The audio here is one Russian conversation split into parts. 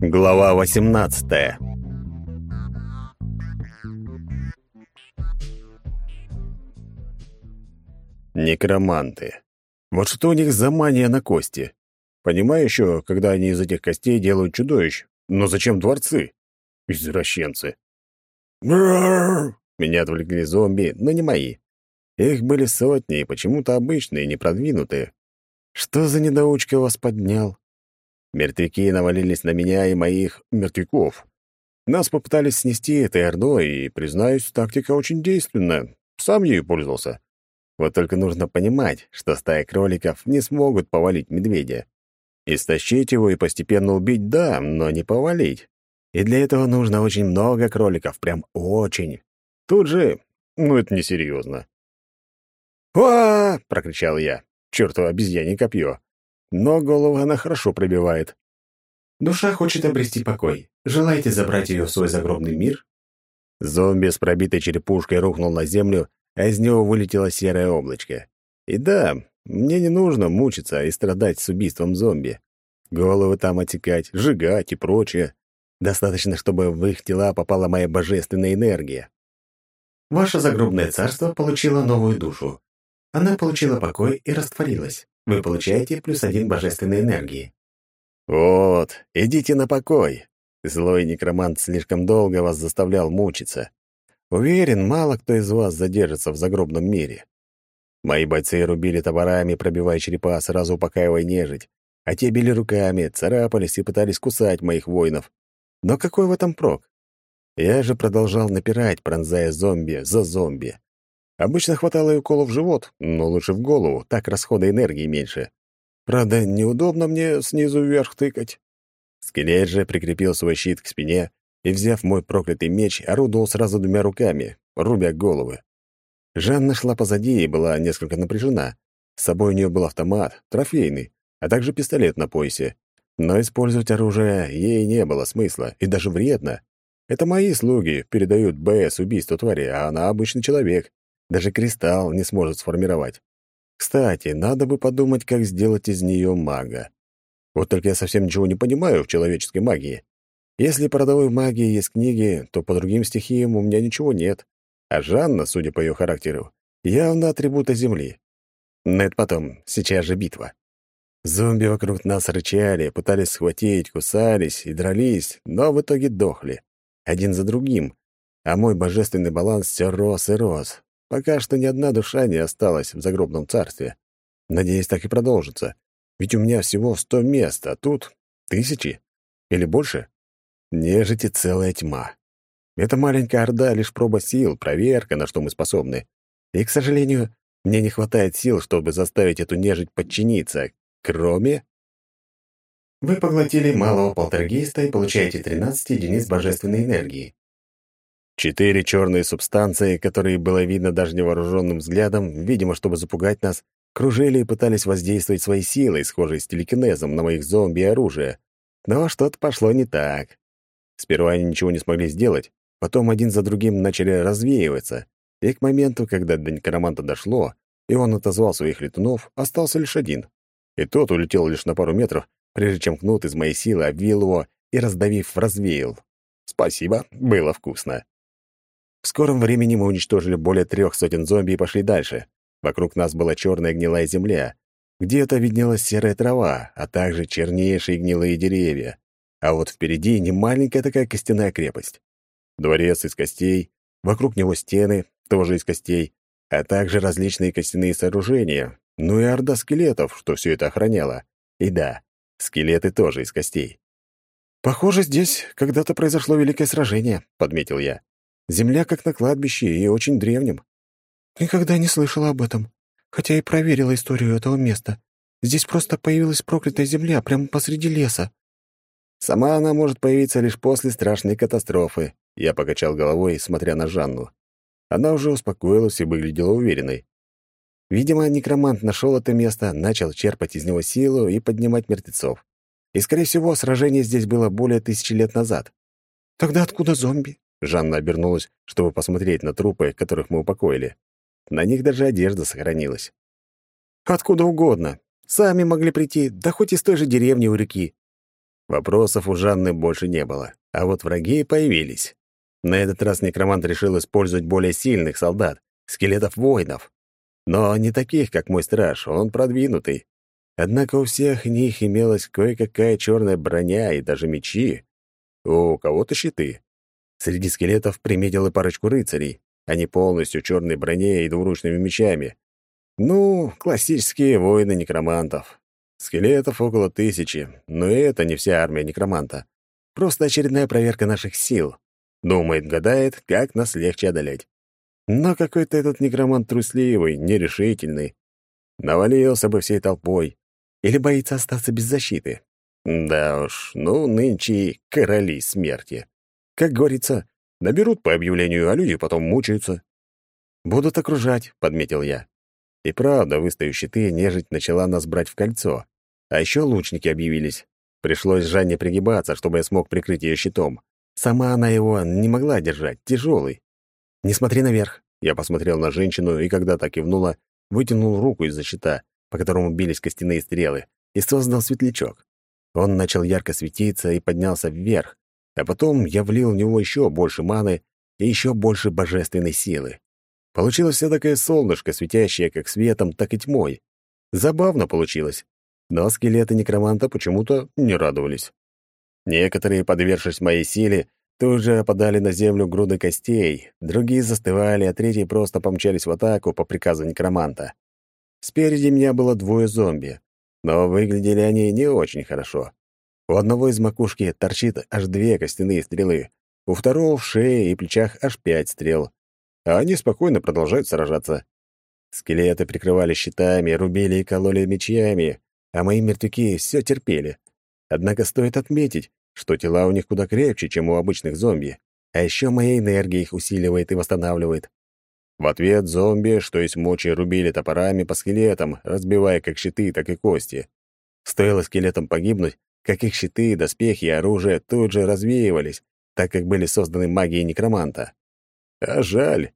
Глава 18. Некроманты. Вот что у них за мания на кости? Понимаю еще, когда они из этих костей делают чудовищ. Но зачем дворцы? Извращенцы. Меня отвлекли зомби, но не мои. Их были сотни, почему-то обычные, не продвинутые. Что за недоучка вас поднял? Мертвяки навалились на меня и моих мертвяков. Нас попытались снести этой ордой, и, признаюсь, тактика очень действенная. Сам ею пользовался. Вот только нужно понимать, что стая кроликов не смогут повалить медведя. Истощить его и постепенно убить — да, но не повалить. И для этого нужно очень много кроликов, прям очень. Тут же... Ну, это несерьезно. «Уа!» — прокричал я. Чёртово обезьянье копье. Но голову она хорошо пробивает. Душа хочет обрести покой. Желаете забрать ее в свой загробный мир? Зомби с пробитой черепушкой рухнул на землю, а из него вылетело серое облачко. И да, мне не нужно мучиться и страдать с убийством зомби. Головы там отекать, сжигать и прочее. Достаточно, чтобы в их тела попала моя божественная энергия. Ваше загробное царство получило новую душу. Она получила покой и растворилась. Вы получаете плюс один божественной энергии. Вот, идите на покой. Злой некромант слишком долго вас заставлял мучиться. Уверен, мало кто из вас задержится в загробном мире. Мои бойцы рубили топорами, пробивая черепа, сразу упокаивая нежить, а те били руками, царапались и пытались кусать моих воинов. Но какой в этом прок? Я же продолжал напирать, пронзая зомби за зомби. Обычно хватало и укола в живот, но лучше в голову, так расхода энергии меньше. Правда, неудобно мне снизу вверх тыкать. Скелет же прикрепил свой щит к спине и, взяв мой проклятый меч, орудовал сразу двумя руками, рубя головы. Жанна шла позади и была несколько напряжена. С собой у нее был автомат, трофейный, а также пистолет на поясе. Но использовать оружие ей не было смысла, и даже вредно. Это мои слуги передают БС убийство твари, а она обычный человек. Даже кристалл не сможет сформировать. Кстати, надо бы подумать, как сделать из нее мага. Вот только я совсем ничего не понимаю в человеческой магии. Если по родовой магии есть книги, то по другим стихиям у меня ничего нет. А Жанна, судя по ее характеру, явно атрибута Земли. Но это потом, сейчас же битва. Зомби вокруг нас рычали, пытались схватить, кусались и дрались, но в итоге дохли. Один за другим. А мой божественный баланс все рос и рос, Пока что ни одна душа не осталась в загробном царстве. Надеюсь, так и продолжится. Ведь у меня всего сто мест, а тут тысячи. Или больше. Нежити целая тьма. Эта маленькая орда — лишь проба сил, проверка, на что мы способны. И, к сожалению, мне не хватает сил, чтобы заставить эту нежить подчиниться. Кроме... Вы поглотили малого полтергейста и получаете 13 единиц божественной энергии. Четыре черные субстанции, которые было видно даже невооруженным взглядом, видимо, чтобы запугать нас, кружили и пытались воздействовать своей силой, схожей с телекинезом, на моих зомби и оружие. Но что-то пошло не так. Сперва они ничего не смогли сделать, потом один за другим начали развеиваться, и к моменту, когда до некроманта дошло, и он отозвал своих летунов, остался лишь один. И тот улетел лишь на пару метров, прежде чем кнут из моей силы обвил его и, раздавив, развеял. Спасибо, было вкусно. В скором времени мы уничтожили более трех сотен зомби и пошли дальше. Вокруг нас была черная гнилая земля. Где-то виднелась серая трава, а также чернейшие гнилые деревья. А вот впереди не маленькая такая костяная крепость. Дворец из костей, вокруг него стены, тоже из костей, а также различные костяные сооружения, ну и орда скелетов, что все это охраняло. И да, скелеты тоже из костей. «Похоже, здесь когда-то произошло великое сражение», — подметил я. Земля как на кладбище и очень древнем. Никогда не слышала об этом, хотя и проверила историю этого места. Здесь просто появилась проклятая земля прямо посреди леса. Сама она может появиться лишь после страшной катастрофы. Я покачал головой, смотря на Жанну. Она уже успокоилась и выглядела уверенной. Видимо, некромант нашел это место, начал черпать из него силу и поднимать мертвецов. И, скорее всего, сражение здесь было более тысячи лет назад. Тогда откуда зомби? Жанна обернулась, чтобы посмотреть на трупы, которых мы упокоили. На них даже одежда сохранилась. «Откуда угодно. Сами могли прийти, да хоть из той же деревни у реки». Вопросов у Жанны больше не было, а вот враги появились. На этот раз некромант решил использовать более сильных солдат, скелетов-воинов. Но не таких, как мой страж, он продвинутый. Однако у всех них имелась кое-какая черная броня и даже мечи. У кого-то щиты. Среди скелетов приметил и парочку рыцарей. Они полностью черной броне и двуручными мечами. Ну, классические воины некромантов. Скелетов около тысячи, но и это не вся армия некроманта. Просто очередная проверка наших сил. Думает, гадает, как нас легче одолеть. Но какой-то этот некромант трусливый, нерешительный. Навалился бы всей толпой. Или боится остаться без защиты. Да уж, ну, нынче короли смерти. Как говорится, наберут по объявлению, а люди потом мучаются. «Будут окружать», — подметил я. И правда, выставив щиты, нежить начала нас брать в кольцо. А еще лучники объявились. Пришлось Жанне пригибаться, чтобы я смог прикрыть ее щитом. Сама она его не могла держать, тяжелый. «Не смотри наверх», — я посмотрел на женщину, и когда так кивнула, вытянул руку из-за щита, по которому бились костяные стрелы, и создал светлячок. Он начал ярко светиться и поднялся вверх, а потом я влил в него еще больше маны и еще больше божественной силы. Получилось все такое солнышко, светящее как светом, так и тьмой. Забавно получилось. Но скелеты некроманта почему-то не радовались. Некоторые, подвергшись моей силе, тут же опадали на землю груды костей, другие застывали, а третьи просто помчались в атаку по приказу некроманта. Спереди меня было двое зомби, но выглядели они не очень хорошо. У одного из макушки торчит аж две костяные стрелы, у второго в шее и плечах аж пять стрел, а они спокойно продолжают сражаться. Скелеты прикрывали щитами, рубили и кололи мечами, а мои мертвяки все терпели. Однако стоит отметить, что тела у них куда крепче, чем у обычных зомби, а еще моя энергия их усиливает и восстанавливает. В ответ зомби, что есть мочи, рубили топорами по скелетам, разбивая как щиты, так и кости. Стоило скелетам погибнуть, как их щиты, доспехи и оружие тут же развеивались, так как были созданы магией некроманта. А жаль.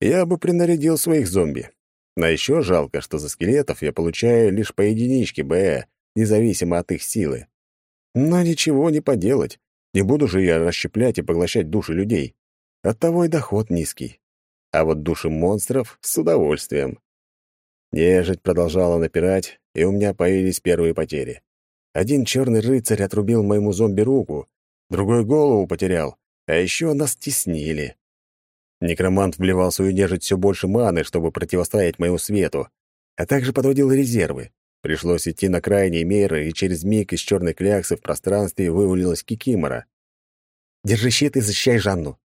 Я бы принарядил своих зомби. А еще жалко, что за скелетов я получаю лишь по единичке Б, независимо от их силы. Но ничего не поделать. Не буду же я расщеплять и поглощать души людей. Оттого и доход низкий а вот души монстров — с удовольствием. Нежить продолжала напирать, и у меня появились первые потери. Один черный рыцарь отрубил моему зомби руку, другой голову потерял, а еще нас теснили. Некромант вливал свою нежить все больше маны, чтобы противостоять моему свету, а также подводил резервы. Пришлось идти на крайние меры, и через миг из черной кляксы в пространстве вывалилась кикимора. «Держи щит и защищай Жанну!»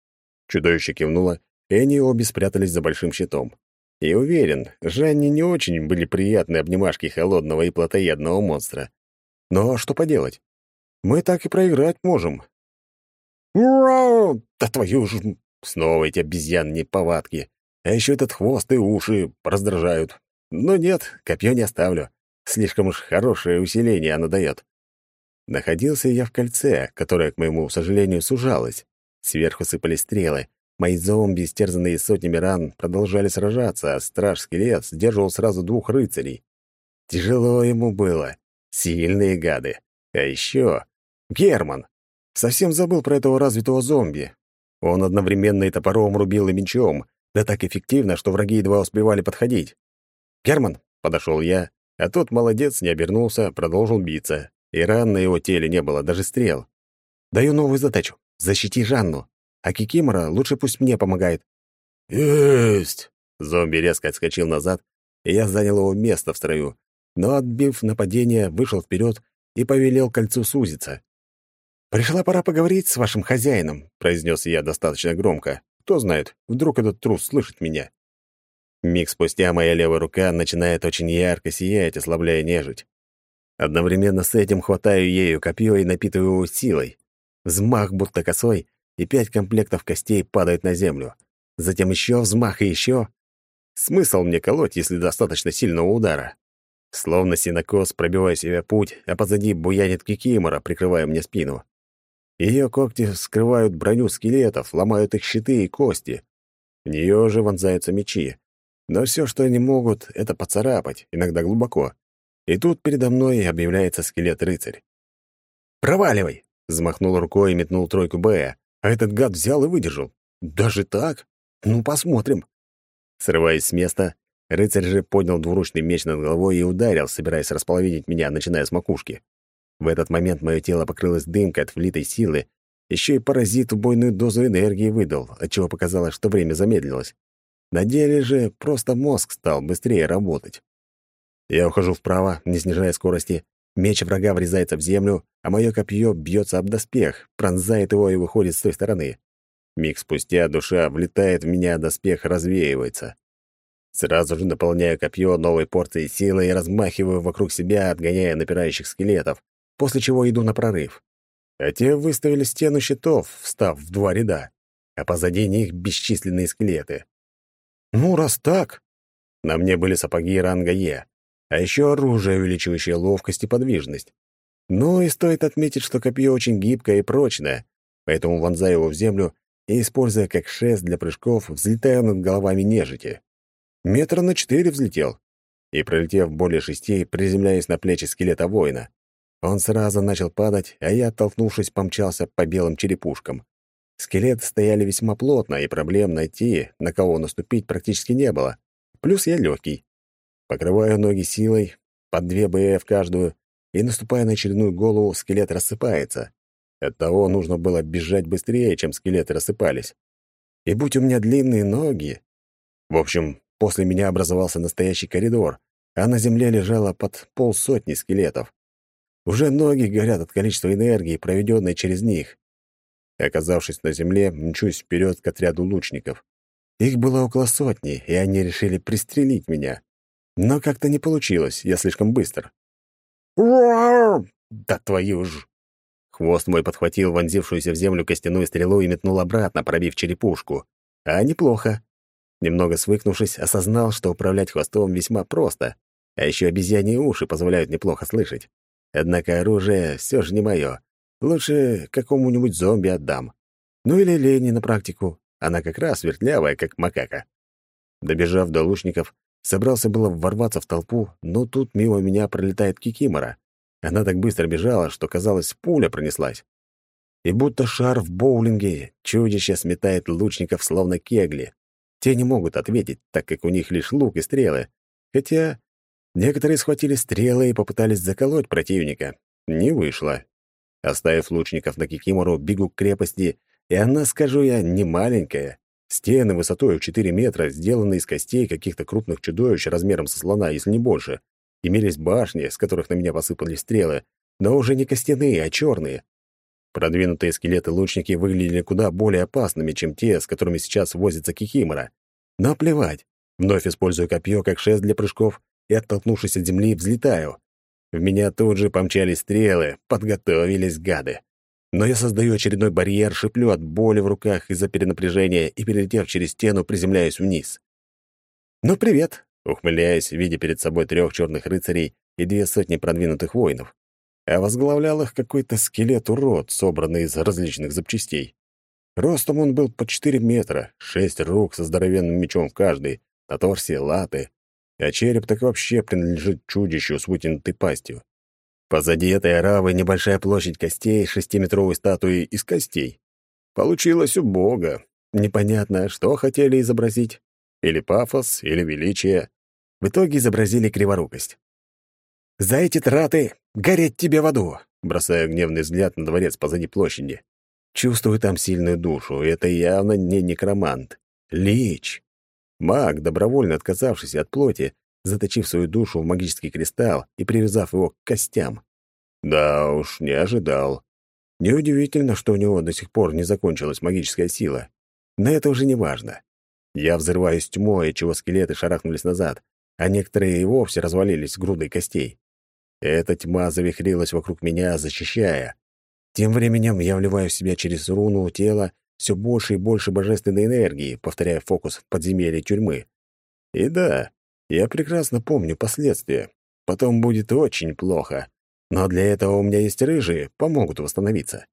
Чудовище кивнуло и они обе спрятались за большим щитом. И уверен, Жанне не очень были приятны обнимашки холодного и плотоядного монстра. Но что поделать? Мы так и проиграть можем. «Ура! Да твою ж...» Снова эти обезьянные повадки. А еще этот хвост и уши раздражают. Но нет, копье не оставлю. Слишком уж хорошее усиление оно дает. Находился я в кольце, которое, к моему сожалению, сужалось. Сверху сыпались стрелы, Мои зомби, стерзанные сотнями ран, продолжали сражаться, а страж-скелет сдерживал сразу двух рыцарей. Тяжело ему было. Сильные гады. А еще Герман. Совсем забыл про этого развитого зомби. Он одновременно и топором рубил, и мечом, да так эффективно, что враги едва успевали подходить. «Герман!» — подошел я, а тот молодец не обернулся, продолжил биться, и ран на его теле не было, даже стрел. «Даю новую задачу. Защити Жанну а Кикимора лучше пусть мне помогает». «Есть!» Зомби резко отскочил назад, и я занял его место в строю, но, отбив нападение, вышел вперед и повелел кольцу сузиться. «Пришла пора поговорить с вашим хозяином», — произнес я достаточно громко. Кто знает, вдруг этот трус слышит меня. Миг спустя моя левая рука начинает очень ярко сиять, ослабляя нежить. Одновременно с этим хватаю ею копье и напитываю его силой. Взмах будто косой, и пять комплектов костей падают на землю. Затем еще взмах и еще. Смысл мне колоть, если достаточно сильного удара? Словно синокос, пробивая себе путь, а позади буянит кикимора, прикрывая мне спину. Ее когти скрывают броню скелетов, ломают их щиты и кости. В нее же вонзаются мечи. Но все, что они могут, — это поцарапать, иногда глубоко. И тут передо мной объявляется скелет-рыцарь. «Проваливай!» — взмахнул рукой и метнул тройку Б, а этот гад взял и выдержал. «Даже так? Ну, посмотрим!» Срываясь с места, рыцарь же поднял двуручный меч над головой и ударил, собираясь располовинить меня, начиная с макушки. В этот момент мое тело покрылось дымкой от влитой силы, еще и паразит убойную дозу энергии выдал, отчего показалось, что время замедлилось. На деле же просто мозг стал быстрее работать. Я ухожу вправо, не снижая скорости. Меч врага врезается в землю, а мое копье бьется об доспех, пронзает его и выходит с той стороны. Миг спустя душа влетает в меня, доспех развеивается. Сразу же наполняю копье новой порцией силы и размахиваю вокруг себя, отгоняя напирающих скелетов, после чего иду на прорыв. А те выставили стену щитов, встав в два ряда, а позади них бесчисленные скелеты. Ну, раз так... На мне были сапоги ранга Е, а еще оружие, увеличивающее ловкость и подвижность. Ну и стоит отметить, что копье очень гибкое и прочное, поэтому вонзаю его в землю и, используя как шест для прыжков, взлетаю над головами нежити. Метра на четыре взлетел. И, пролетев более шести, приземляюсь на плечи скелета воина. Он сразу начал падать, а я, оттолкнувшись, помчался по белым черепушкам. Скелеты стояли весьма плотно, и проблем найти, на кого наступить, практически не было. Плюс я легкий. Покрываю ноги силой, под две БФ каждую, и, наступая на очередную голову, скелет рассыпается. Оттого нужно было бежать быстрее, чем скелеты рассыпались. И будь у меня длинные ноги... В общем, после меня образовался настоящий коридор, а на земле лежало под полсотни скелетов. Уже ноги горят от количества энергии, проведенной через них. Оказавшись на земле, мчусь вперед к отряду лучников. Их было около сотни, и они решили пристрелить меня. Но как-то не получилось, я слишком быстр. Да твою ж! Хвост мой подхватил вонзившуюся в землю костяную стрелу и метнул обратно, пробив черепушку. А неплохо. Немного свыкнувшись, осознал, что управлять хвостом весьма просто, а еще обезьяньи уши позволяют неплохо слышать. Однако оружие все же не мое. Лучше какому-нибудь зомби отдам. Ну или Лене на практику. Она как раз вертлявая, как макака. Добежав до лучников, собрался было ворваться в толпу, но тут мимо меня пролетает Кикимора. Она так быстро бежала, что, казалось, пуля пронеслась. И будто шар в боулинге, чудище сметает лучников словно кегли. Те не могут ответить, так как у них лишь лук и стрелы. Хотя некоторые схватили стрелы и попытались заколоть противника. Не вышло. Оставив лучников на Кикимору, бегу к крепости, и она, скажу я, не маленькая. Стены высотой в 4 метра, сделаны из костей каких-то крупных чудовищ размером со слона, если не больше. Имелись башни, с которых на меня посыпались стрелы, но уже не костяные, а черные. Продвинутые скелеты-лучники выглядели куда более опасными, чем те, с которыми сейчас возится Кикимора. Но плевать. Вновь использую копье как шест для прыжков и, оттолкнувшись от земли, взлетаю. В меня тут же помчались стрелы, подготовились гады. Но я создаю очередной барьер, шиплю от боли в руках из-за перенапряжения и, перелетев через стену, приземляюсь вниз. «Ну, привет!» — ухмыляясь, видя перед собой трех черных рыцарей и две сотни продвинутых воинов а возглавлял их какой-то скелет-урод, собранный из различных запчастей. Ростом он был по четыре метра, шесть рук со здоровенным мечом в каждой, на торсе латы, а череп так вообще принадлежит чудищу с вытянутой пастью. Позади этой оравы небольшая площадь костей шестиметровой статуи из костей. Получилось убого. Непонятно, что хотели изобразить. Или пафос, или величие. В итоге изобразили криворукость. «За эти траты гореть тебе в аду!» Бросаю гневный взгляд на дворец позади площади. Чувствую там сильную душу, и это явно не некромант. Лич. Маг, добровольно отказавшийся от плоти, заточив свою душу в магический кристалл и привязав его к костям. Да уж, не ожидал. Неудивительно, что у него до сих пор не закончилась магическая сила. Но это уже не важно. Я взрываюсь тьмой, чего скелеты шарахнулись назад, а некоторые и вовсе развалились грудой костей. Эта тьма завихрилась вокруг меня, защищая. Тем временем я вливаю в себя через руну тела все больше и больше божественной энергии, повторяя фокус в подземелье тюрьмы. И да, я прекрасно помню последствия. Потом будет очень плохо. Но для этого у меня есть рыжие, помогут восстановиться.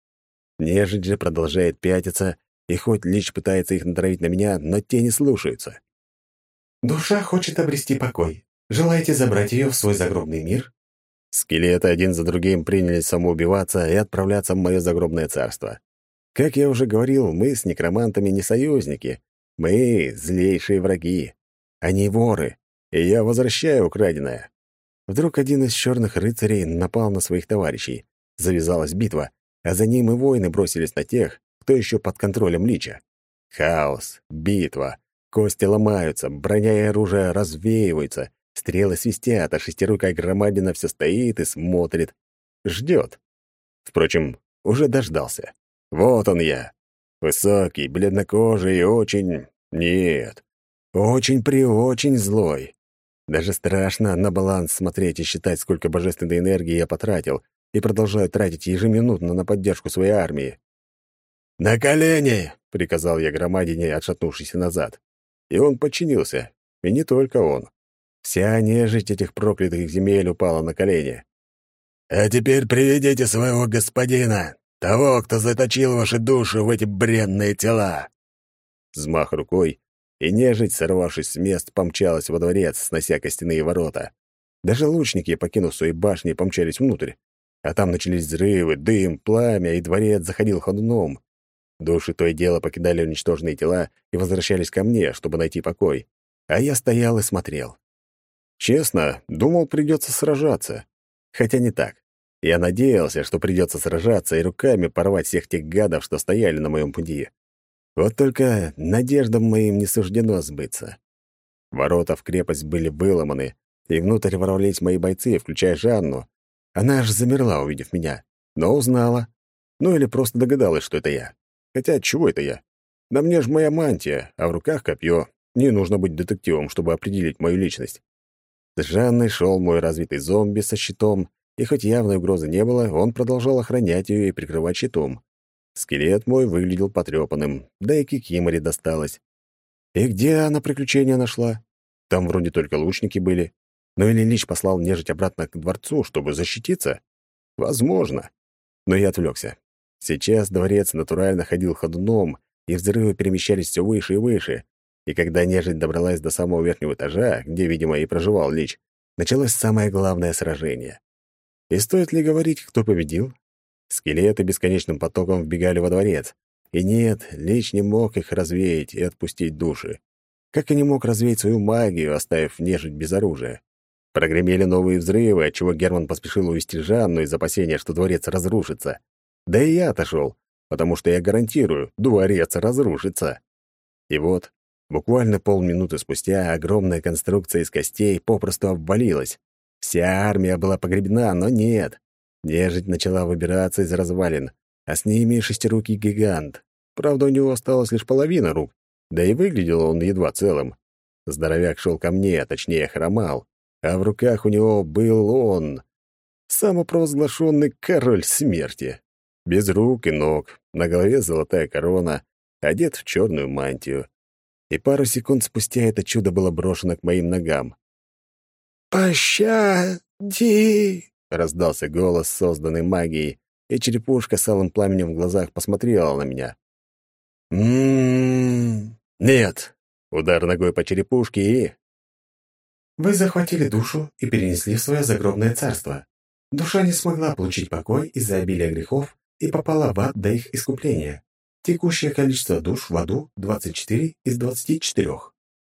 Нежить же продолжает пятиться, и хоть Лич пытается их натравить на меня, но те не слушаются. «Душа хочет обрести покой. Желаете забрать ее в свой загробный мир?» Скелеты один за другим принялись самоубиваться и отправляться в мое загробное царство. Как я уже говорил, мы с некромантами не союзники. Мы — злейшие враги. Они воры, и я возвращаю украденное. Вдруг один из черных рыцарей напал на своих товарищей. Завязалась битва, а за ним и воины бросились на тех, кто еще под контролем Лича. Хаос, битва, кости ломаются, броня и оружие развеиваются, стрелы свистят, а шестирукая громадина все стоит и смотрит. Ждет. Впрочем, уже дождался. Вот он я. Высокий, бледнокожий и очень... Нет. Очень-преочень злой. Даже страшно на баланс смотреть и считать, сколько божественной энергии я потратил, и продолжаю тратить ежеминутно на поддержку своей армии. «На колени!» — приказал я громадине, отшатнувшись назад. И он подчинился. И не только он. Вся нежить этих проклятых земель упала на колени. «А теперь приведите своего господина, того, кто заточил ваши души в эти бренные тела!» Взмах рукой, и нежить, сорвавшись с мест, помчалась во дворец, снося костяные ворота. Даже лучники, покинув свои башни, помчались внутрь. А там начались взрывы, дым, пламя, и дворец заходил ходуном. Души то и дело покидали уничтоженные тела и возвращались ко мне, чтобы найти покой. А я стоял и смотрел. Честно, думал, придется сражаться. Хотя не так. Я надеялся, что придется сражаться и руками порвать всех тех гадов, что стояли на моем пути. Вот только надеждам моим не суждено сбыться. Ворота в крепость были выломаны, и внутрь ворвались мои бойцы, включая Жанну, она аж замерла, увидев меня, но узнала. Ну или просто догадалась, что это я. Хотя чего это я? Да мне ж моя мантия, а в руках копье. Не нужно быть детективом, чтобы определить мою личность. С Жанной шел мой развитый зомби со щитом, и хоть явной угрозы не было, он продолжал охранять ее и прикрывать щитом. Скелет мой выглядел потрепанным, да и Кикиморе досталось. И где она приключения нашла? Там вроде только лучники были. Но или Лич послал нежить обратно к дворцу, чтобы защититься? Возможно. Но я отвлекся. Сейчас дворец натурально ходил ходуном, и взрывы перемещались все выше и выше. И когда нежить добралась до самого верхнего этажа, где, видимо, и проживал Лич, началось самое главное сражение. И стоит ли говорить, кто победил? Скелеты бесконечным потоком вбегали во дворец. И нет, Лич не мог их развеять и отпустить души. Как и не мог развеять свою магию, оставив нежить без оружия. Прогремели новые взрывы, отчего Герман поспешил увести Жанну из опасения, что дворец разрушится. Да и я отошел, потому что я гарантирую, дворец разрушится. И вот, буквально полминуты спустя, огромная конструкция из костей попросту обвалилась. Вся армия была погребена, но нет. Нежить начала выбираться из развалин, а с ними шестирукий гигант. Правда, у него осталась лишь половина рук, да и выглядел он едва целым. Здоровяк шел ко мне, а точнее хромал а в руках у него был он, самопровозглашенный король смерти. Без рук и ног, на голове золотая корона, одет в черную мантию. И пару секунд спустя это чудо было брошено к моим ногам. «Пощади!» — раздался голос, созданный магией, и черепушка с алым пламенем в глазах посмотрела на меня. «М-м-м... Нет!» — удар ногой по черепушке и... Вы захватили душу и перенесли в свое загробное царство. Душа не смогла получить покой из-за обилия грехов и попала в ад до их искупления. Текущее количество душ в аду — 24 из 24.